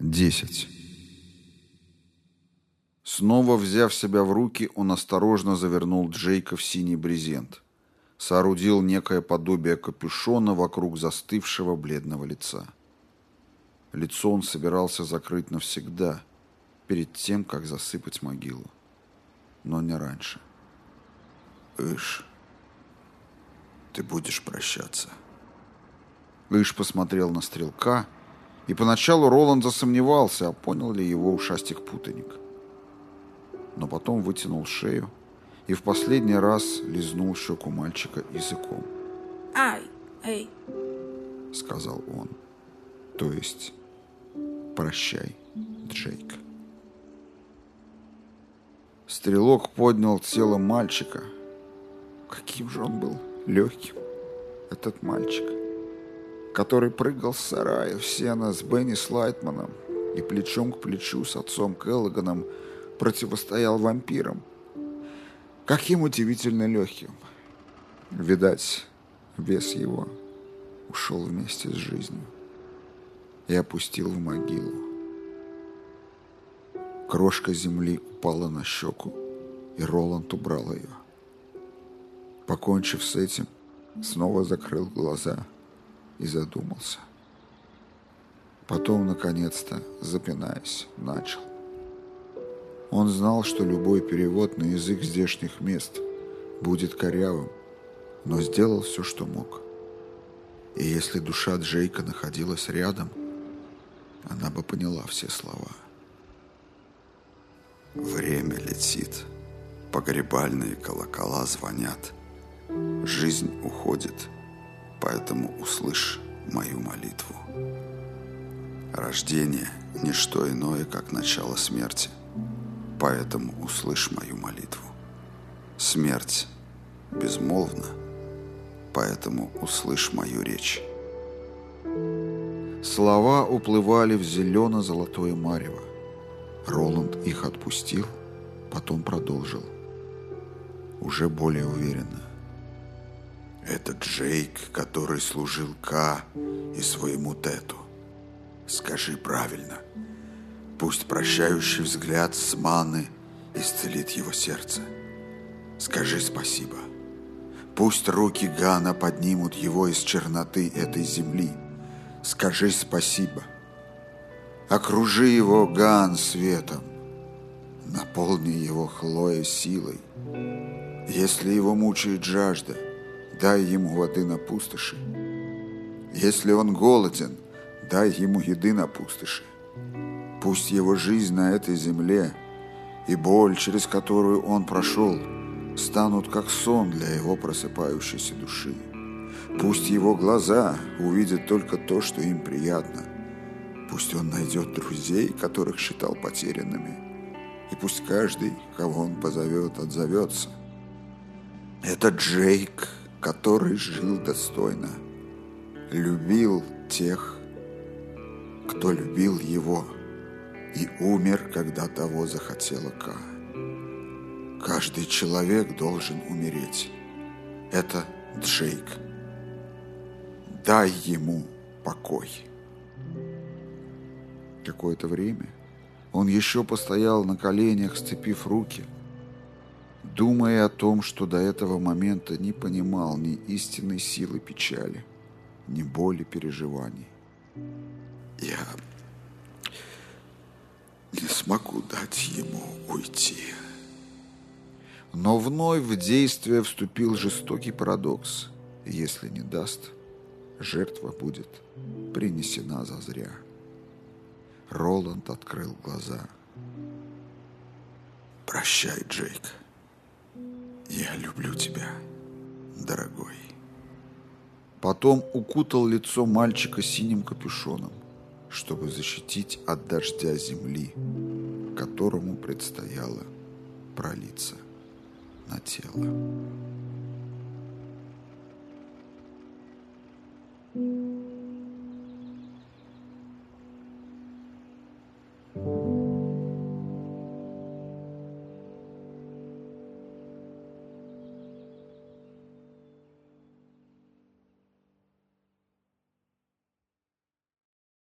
Десять. Снова взяв себя в руки, он осторожно завернул Джейка в синий брезент. Соорудил некое подобие капюшона вокруг застывшего бледного лица. Лицо он собирался закрыть навсегда, перед тем, как засыпать могилу. Но не раньше. «Иш, ты будешь прощаться?» Иш посмотрел на стрелка, и поначалу Роланд засомневался, а понял ли его ушастик-путаник. Но потом вытянул шею и в последний раз лизнул щеку мальчика языком. «Ай, эй!» — сказал он. То есть «Прощай, Джейк». Стрелок поднял тело мальчика. Каким же он был легким, этот мальчик который прыгал с сарая в сено с Бенни Слайтманом и плечом к плечу с отцом Келлоганом противостоял вампирам. Каким удивительно легким. Видать, вес его ушел вместе с жизнью и опустил в могилу. Крошка земли упала на щеку, и Роланд убрал ее. Покончив с этим, снова закрыл глаза – и задумался. Потом, наконец-то, запинаясь, начал. Он знал, что любой перевод на язык здешних мест будет корявым, но сделал все, что мог. И если душа Джейка находилась рядом, она бы поняла все слова. Время летит, погребальные колокола звонят, жизнь уходит — поэтому услышь мою молитву. Рождение – не что иное, как начало смерти, поэтому услышь мою молитву. Смерть безмолвна, поэтому услышь мою речь. Слова уплывали в зелено-золотое марево. Роланд их отпустил, потом продолжил. Уже более уверенно. Это Джейк, который служил К и своему Тету. Скажи правильно. Пусть прощающий взгляд с маны исцелит его сердце. Скажи спасибо. Пусть руки Гана поднимут его из черноты этой земли. Скажи спасибо. Окружи его, Ган, светом. Наполни его Хлоя силой. Если его мучает жажда – дай ему воды на пустоши. Если он голоден, дай ему еды на пустоши. Пусть его жизнь на этой земле и боль, через которую он прошел, станут как сон для его просыпающейся души. Пусть его глаза увидят только то, что им приятно. Пусть он найдет друзей, которых считал потерянными. И пусть каждый, кого он позовет, отзовется. Это Джейк, который жил достойно, любил тех, кто любил его, и умер, когда того захотела Ка. Каждый человек должен умереть. Это Джейк. Дай ему покой. Какое-то время он еще постоял на коленях, сцепив руки – думая о том, что до этого момента не понимал ни истинной силы печали, ни боли переживаний. Я не смогу дать ему уйти. Но вновь в действие вступил жестокий парадокс. Если не даст, жертва будет принесена зазря. Роланд открыл глаза. «Прощай, Джейк», я люблю тебя, дорогой. Потом укутал лицо мальчика синим капюшоном, чтобы защитить от дождя земли, которому предстояло пролиться на тело. Thank you.